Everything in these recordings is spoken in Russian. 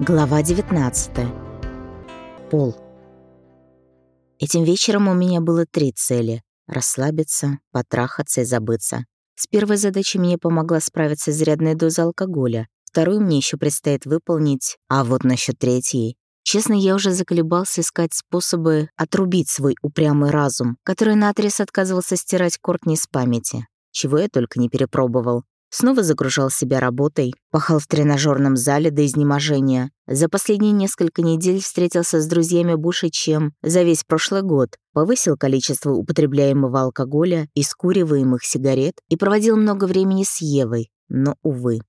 Глава 19. Пол. Этим вечером у меня было три цели — расслабиться, потрахаться и забыться. С первой задачей мне помогла справиться изрядная доза алкоголя. Вторую мне еще предстоит выполнить, а вот насчет третьей. Честно, я уже заколебался искать способы отрубить свой упрямый разум, который наотрез отказывался стирать Кортни с памяти. Чего я только не перепробовал. Снова загружал себя работой, пахал в тренажерном зале до изнеможения. За последние несколько недель встретился с друзьями больше, чем за весь прошлый год, повысил количество употребляемого алкоголя и скуриваемых сигарет и проводил много времени с Евой, но, увы.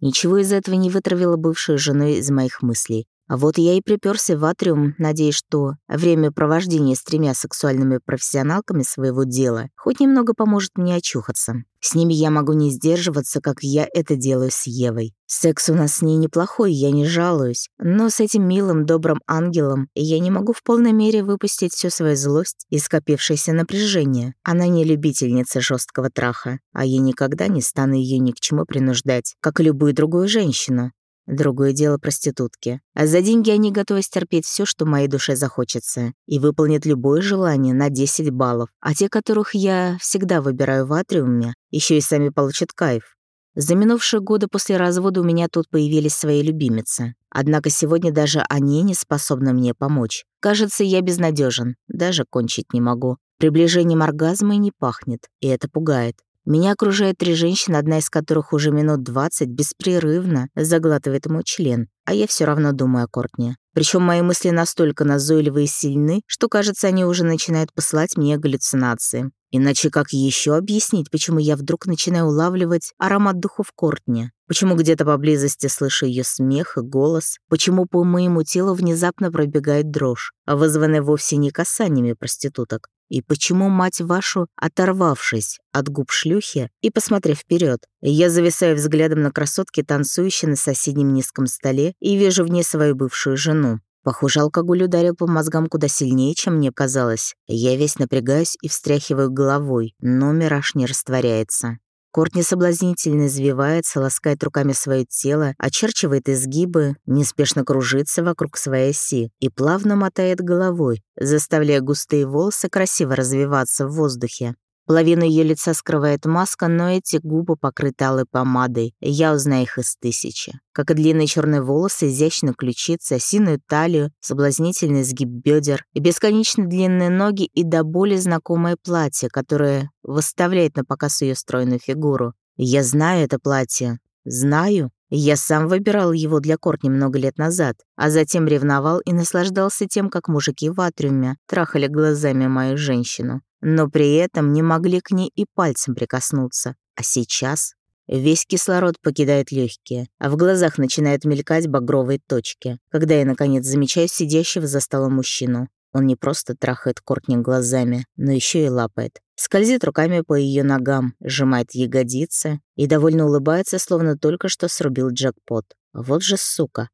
Ничего из этого не вытравила бывшую женой из моих мыслей. А вот я и приперся в атриум, надеясь, что время провождения с тремя сексуальными профессионалками своего дела хоть немного поможет мне очухаться. С ними я могу не сдерживаться, как я это делаю с Евой. Секс у нас с ней неплохой, я не жалуюсь. Но с этим милым, добрым ангелом я не могу в полной мере выпустить всю свою злость и скопившееся напряжение. Она не любительница жесткого траха, а я никогда не стану ее ни к чему принуждать, как и любую другую женщину. Другое дело проститутки. А за деньги они готовы стерпеть все, что моей душе захочется, и выполнят любое желание на 10 баллов. А те, которых я всегда выбираю в атриуме, еще и сами получат кайф. За минувшие годы после развода у меня тут появились свои любимицы. Однако сегодня даже они не способны мне помочь. Кажется, я безнадежен, даже кончить не могу. Приближением оргазма и не пахнет, и это пугает. Меня окружает три женщины, одна из которых уже минут двадцать беспрерывно заглатывает мой член, а я все равно думаю о Кортне. Причем мои мысли настолько назойливые и сильны, что, кажется, они уже начинают посылать мне галлюцинации. Иначе как еще объяснить, почему я вдруг начинаю улавливать аромат духов Кортни? Почему где-то поблизости слышу ее смех и голос? Почему по моему телу внезапно пробегает дрожь, вызванная вовсе не касаниями проституток? И почему, мать вашу, оторвавшись от губ шлюхи и посмотрев вперед, я зависаю взглядом на красотки, танцующие на соседнем низком столе, и вижу в ней свою бывшую жену. Похоже, алкоголь ударил по мозгам куда сильнее, чем мне казалось. Я весь напрягаюсь и встряхиваю головой, но мираж не растворяется. Кортни соблазнительно извивается, ласкает руками свое тело, очерчивает изгибы, неспешно кружится вокруг своей оси и плавно мотает головой, заставляя густые волосы красиво развиваться в воздухе. Половину ее лица скрывает маска, но эти губы покрыты алой помадой. Я узнаю их из тысячи. Как и длинные черные волосы, изящно ключицы, осиную талию, соблазнительный сгиб бедер и бесконечно длинные ноги и до боли знакомое платье, которое выставляет на показ ее стройную фигуру. Я знаю это платье. Знаю. Я сам выбирал его для Кортни много лет назад, а затем ревновал и наслаждался тем, как мужики в атриуме трахали глазами мою женщину но при этом не могли к ней и пальцем прикоснуться. А сейчас весь кислород покидает легкие, а в глазах начинают мелькать багровые точки, когда я, наконец, замечаю сидящего за столом мужчину. Он не просто трахает Кортни глазами, но еще и лапает. Скользит руками по ее ногам, сжимает ягодицы и довольно улыбается, словно только что срубил джекпот. Вот же сука.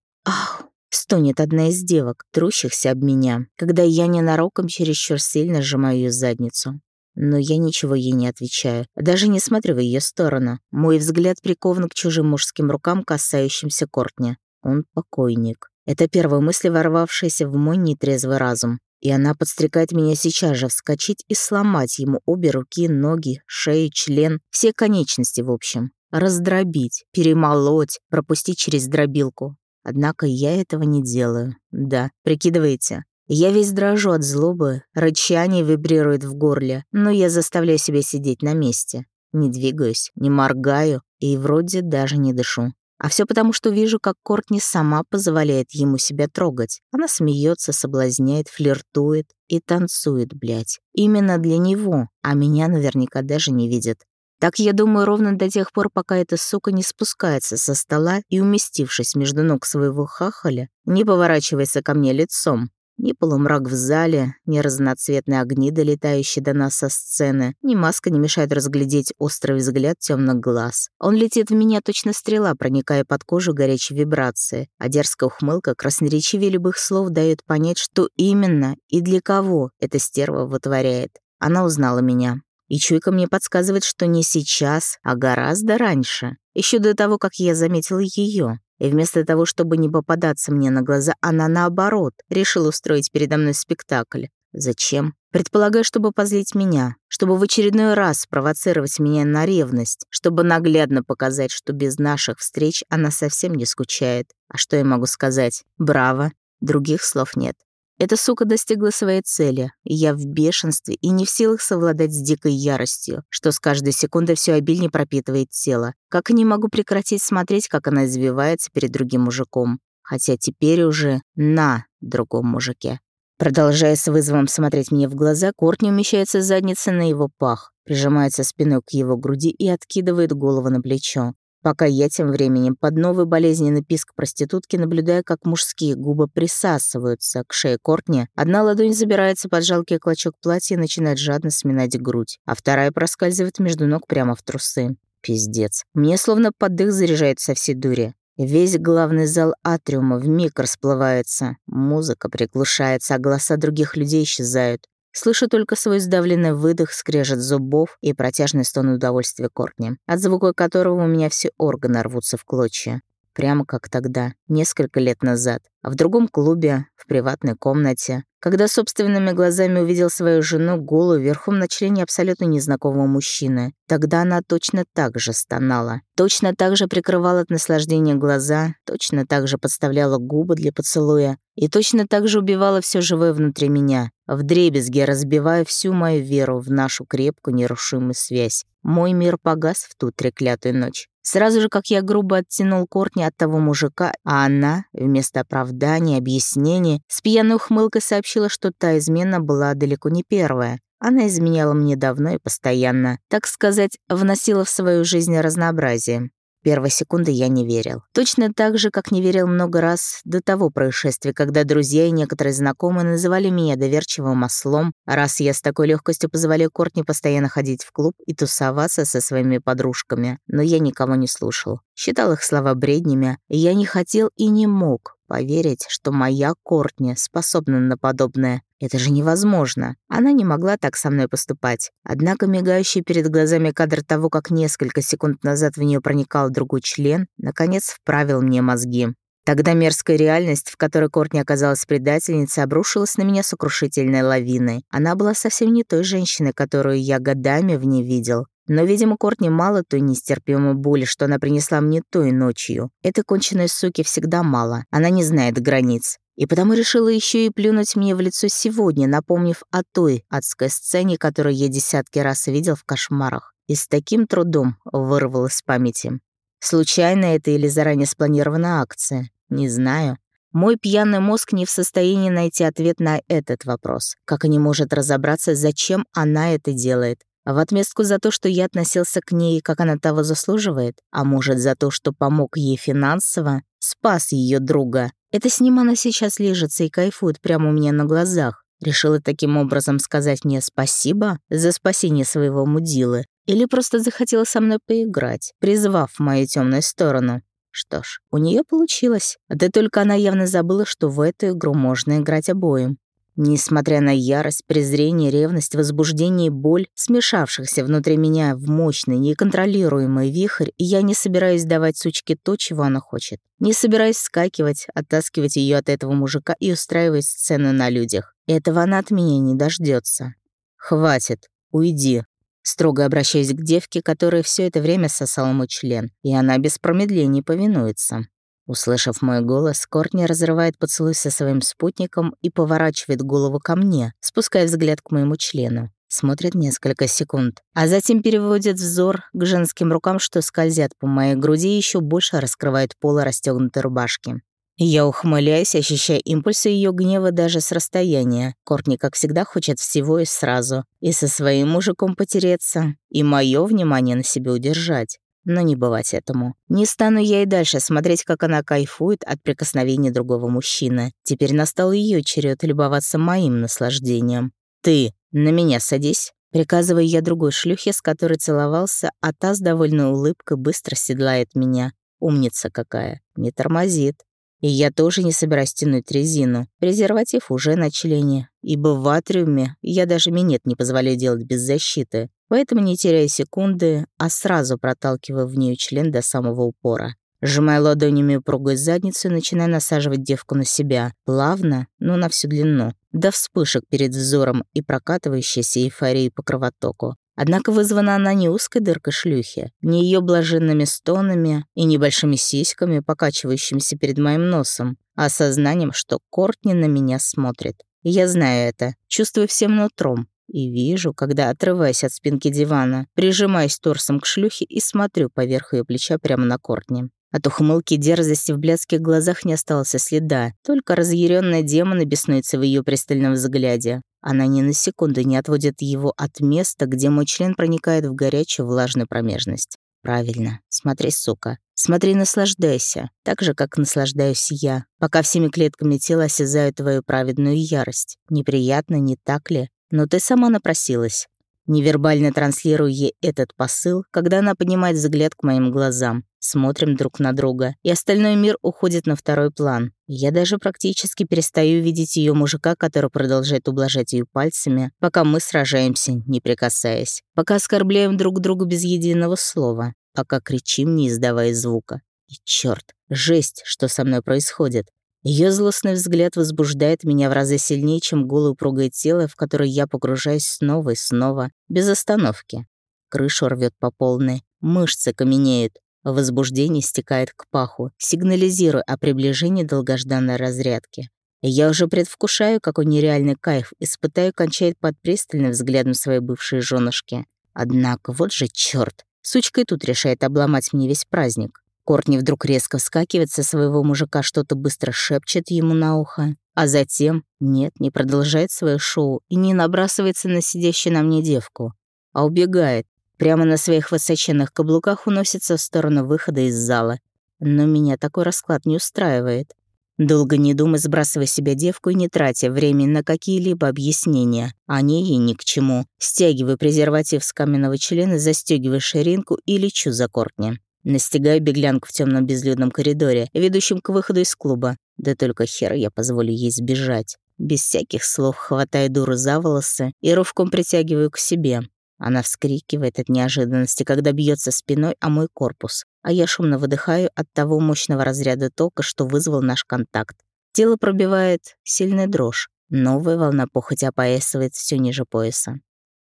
Стонет одна из девок, трущихся об меня, когда я ненароком чересчур сильно сжимаю ее задницу. Но я ничего ей не отвечаю, даже не смотрю в ее сторону. Мой взгляд прикован к чужим мужским рукам, касающимся Кортни. Он покойник. Это первая мысль, ворвавшаяся в мой нетрезвый разум. И она подстрекает меня сейчас же вскочить и сломать ему обе руки, ноги, шею, член, все конечности в общем. Раздробить, перемолоть, пропустить через дробилку. Однако я этого не делаю. Да, прикидываете? Я весь дрожу от злобы, рычание вибрирует в горле, но я заставляю себя сидеть на месте. Не двигаюсь, не моргаю и вроде даже не дышу. А все потому, что вижу, как Кортни сама позволяет ему себя трогать. Она смеется, соблазняет, флиртует и танцует, блядь. Именно для него, а меня наверняка даже не видит. Так я думаю ровно до тех пор, пока эта сука не спускается со стола и, уместившись между ног своего хахаля, не поворачивается ко мне лицом. Ни полумрак в зале, ни разноцветные огни, долетающие до нас со сцены, ни маска не мешает разглядеть острый взгляд темных глаз. Он летит в меня точно стрела, проникая под кожу горячей вибрации, а дерзкая ухмылка красноречивее любых слов дает понять, что именно и для кого эта стерва вытворяет. Она узнала меня. И чуйка мне подсказывает, что не сейчас, а гораздо раньше. Еще до того, как я заметила ее. И вместо того, чтобы не попадаться мне на глаза, она, наоборот, решила устроить передо мной спектакль. Зачем? Предполагаю, чтобы позлить меня, чтобы в очередной раз спровоцировать меня на ревность, чтобы наглядно показать, что без наших встреч она совсем не скучает. А что я могу сказать? Браво. Других слов нет. Эта сука достигла своей цели, и я в бешенстве и не в силах совладать с дикой яростью, что с каждой секундой все обильнее пропитывает тело. Как и не могу прекратить смотреть, как она извивается перед другим мужиком. Хотя теперь уже на другом мужике. Продолжая с вызовом смотреть мне в глаза, Кортни умещается задницей на его пах, прижимается спиной к его груди и откидывает голову на плечо. Пока я тем временем под новый болезненный писк проститутки наблюдаю, как мужские губы присасываются к шее Кортни, одна ладонь забирается под жалкий клочок платья и начинает жадно сминать грудь, а вторая проскальзывает между ног прямо в трусы. Пиздец. Мне словно под дых заряжает со всей дури. Весь главный зал атриума вмиг расплывается, музыка приглушается, а голоса других людей исчезают. Слышу только свой сдавленный выдох, скрежет зубов и протяжный стон удовольствия Кортни, от звука которого у меня все органы рвутся в клочья. Прямо как тогда, несколько лет назад, в другом клубе, в приватной комнате, когда собственными глазами увидел свою жену голую верхом на члене абсолютно незнакомого мужчины. Тогда она точно так же стонала, точно так же прикрывала от наслаждения глаза, точно так же подставляла губы для поцелуя и точно так же убивала все живое внутри меня, вдребезги разбивая всю мою веру в нашу крепкую нерушимую связь. Мой мир погас в ту треклятую ночь. Сразу же, как я грубо оттянул Кортни от того мужика, а она, вместо оправдания, объяснений, с пьяной ухмылкой сообщила, что та измена была далеко не первая. Она изменяла мне давно и постоянно, так сказать, вносила в свою жизнь разнообразие. Первой секунды я не верил. Точно так же, как не верил много раз до того происшествия, когда друзья и некоторые знакомые называли меня доверчивым ослом, раз я с такой легкостью позволяю Кортни постоянно ходить в клуб и тусоваться со своими подружками. Но я никого не слушал. Считал их слова бреднями, я не хотел и не мог поверить, что моя Кортни способна на подобное. Это же невозможно. Она не могла так со мной поступать. Однако мигающий перед глазами кадр того, как несколько секунд назад в нее проникал другой член, наконец вправил мне мозги. Тогда мерзкая реальность, в которой Кортни оказалась предательницей, обрушилась на меня сокрушительной лавиной. Она была совсем не той женщиной, которую я годами в ней видел. Но, видимо, Кортни мало той нестерпимой боли, что она принесла мне той ночью. Этой конченной суки всегда мало. Она не знает границ. И потому решила еще и плюнуть мне в лицо сегодня, напомнив о той адской сцене, которую я десятки раз видел в кошмарах. И с таким трудом вырвал из памяти. Случайно это или заранее спланированная акция? Не знаю. Мой пьяный мозг не в состоянии найти ответ на этот вопрос, как и не может разобраться, зачем она это делает. В отместку за то, что я относился к ней, как она того заслуживает, а может, за то, что помог ей финансово, спас ее друга. Это с ним она сейчас лежится и кайфует прямо у меня на глазах. Решила таким образом сказать мне спасибо за спасение своего мудилы или просто захотела со мной поиграть, призвав мою темную сторону. Что ж, у нее получилось. Да только она явно забыла, что в эту игру можно играть обоим. Несмотря на ярость, презрение, ревность, возбуждение и боль, смешавшихся внутри меня в мощный, неконтролируемый вихрь, я не собираюсь давать сучке то, чего она хочет. Не собираюсь скакивать, оттаскивать ее от этого мужика и устраивать сцену на людях. Этого она от меня не дождется. «Хватит, уйди», строго обращаясь к девке, которая все это время сосала мой член, и она без промедлений повинуется. Услышав мой голос, Кортни разрывает поцелуй со своим спутником и поворачивает голову ко мне, спуская взгляд к моему члену. Смотрит несколько секунд, а затем переводит взор к женским рукам, что скользят по моей груди и еще больше раскрывает полы расстегнутой рубашки. Я ухмыляюсь, ощущая импульсы ее гнева даже с расстояния. Кортни, как всегда, хочет всего и сразу. И со своим мужиком потереться, и мое внимание на себе удержать но не бывать этому. Не стану я и дальше смотреть, как она кайфует от прикосновений другого мужчины. Теперь настал ее черед любоваться моим наслаждением. «Ты, на меня садись!» Приказываю я другой шлюхе, с которой целовался, а та с довольной улыбкой быстро седлает меня. Умница какая, не тормозит. И я тоже не собираюсь тянуть резину. Презерватив уже на члене. Ибо в атриуме я даже минет не позволяю делать без защиты. Поэтому, не теряя секунды, а сразу проталкиваю в нее член до самого упора. Сжимая ладонями упругую задницу, начинаю насаживать девку на себя. Плавно, но на всю длину. До вспышек перед взором и прокатывающейся эйфорией по кровотоку. Однако вызвана она не узкой дыркой шлюхи, не ее блаженными стонами и небольшими сиськами, покачивающимися перед моим носом, а осознанием, что Кортни на меня смотрит. Я знаю это, чувствую всем нутром. И вижу, когда отрываюсь от спинки дивана, прижимаюсь торсом к шлюхе и смотрю поверх ее плеча прямо на Кортни. От ухмылки дерзости в блядских глазах не осталось следа, только разъяренная демона беснуется в ее пристальном взгляде. Она ни на секунду не отводит его от места, где мой член проникает в горячую влажную промежность. Правильно. Смотри, сука. Смотри, наслаждайся. Так же, как наслаждаюсь я, пока всеми клетками тела осязаю твою праведную ярость. Неприятно, не так ли? Но ты сама напросилась. Невербально транслирую ей этот посыл, когда она поднимает взгляд к моим глазам. Смотрим друг на друга, и остальной мир уходит на второй план. Я даже практически перестаю видеть ее мужика, который продолжает ублажать ее пальцами, пока мы сражаемся, не прикасаясь. Пока оскорбляем друг друга без единого слова. Пока кричим, не издавая звука. И черт, жесть, что со мной происходит. Ее злостный взгляд возбуждает меня в разы сильнее, чем голое упругое тело, в которое я погружаюсь снова и снова, без остановки. Крышу рвет по полной, мышцы каменеют, возбуждение стекает к паху, сигнализируя о приближении долгожданной разрядки. Я уже предвкушаю, какой нереальный кайф испытаю кончает под пристальным взглядом своей бывшей женушки. Однако вот же чёрт, сучка и тут решает обломать мне весь праздник. Кортни вдруг резко вскакивает со своего мужика, что-то быстро шепчет ему на ухо, а затем, нет, не продолжает свое шоу и не набрасывается на сидящую на мне девку, а убегает, прямо на своих высоченных каблуках уносится в сторону выхода из зала. Но меня такой расклад не устраивает. Долго не думая, сбрасывая себя девку и не тратя время на какие-либо объяснения. Они ей ни к чему. Стягиваю презерватив с каменного члена, застегиваю ширинку и лечу за Кортни. Настигаю беглянку в темном безлюдном коридоре, ведущем к выходу из клуба. Да только хер я позволю ей сбежать. Без всяких слов хватаю дуру за волосы и рывком притягиваю к себе. Она вскрикивает от неожиданности, когда бьется спиной о мой корпус, а я шумно выдыхаю от того мощного разряда тока, что вызвал наш контакт. Тело пробивает сильная дрожь. Новая волна похоти опоясывает все ниже пояса.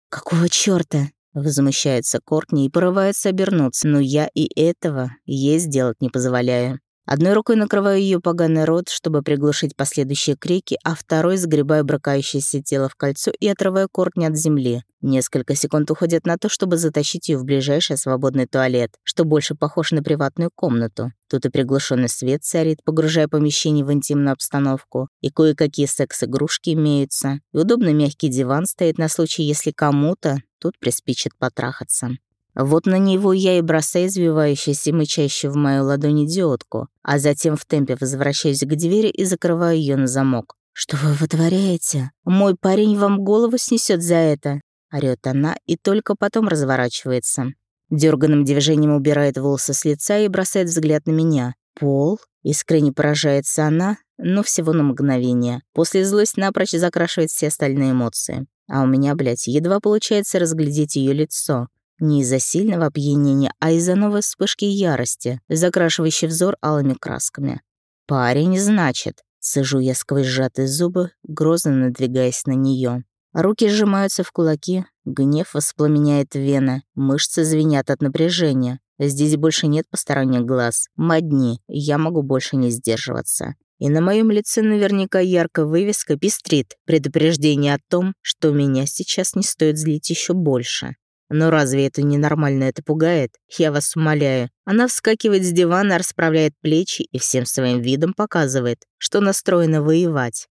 «Какого чёрта?» Возмущается Кортни и порывается обернуться, но я и этого ей сделать не позволяю. Одной рукой накрываю ее поганый рот, чтобы приглушить последующие крики, а второй сгребаю бракающееся тело в кольцо и отрываю Кортни от земли. Несколько секунд уходят на то, чтобы затащить ее в ближайший свободный туалет, что больше похож на приватную комнату. Тут и приглушенный свет царит, погружая помещение в интимную обстановку, и кое-какие секс-игрушки имеются, и удобный мягкий диван стоит на случай, если кому-то тут приспичит потрахаться. Вот на него я и бросаю извивающуюся и мычащую в мою ладонь идиотку, а затем в темпе возвращаюсь к двери и закрываю ее на замок. «Что вы вытворяете? Мой парень вам голову снесет за это!» орёт она и только потом разворачивается. Дёрганным движением убирает волосы с лица и бросает взгляд на меня. «Пол?» Искренне поражается она, но всего на мгновение. После злость напрочь закрашивает все остальные эмоции. А у меня, блядь, едва получается разглядеть ее лицо. Не из-за сильного опьянения, а из-за новой вспышки ярости, закрашивающей взор алыми красками. «Парень, значит», — сижу я сквозь сжатые зубы, грозно надвигаясь на нее. Руки сжимаются в кулаки, гнев воспламеняет вены, мышцы звенят от напряжения. Здесь больше нет посторонних глаз. Модни, я могу больше не сдерживаться. И на моем лице наверняка яркая вывеска пестрит, предупреждение о том, что меня сейчас не стоит злить еще больше. Но разве это ненормально это пугает? Я вас умоляю. Она вскакивает с дивана, расправляет плечи и всем своим видом показывает, что настроена воевать.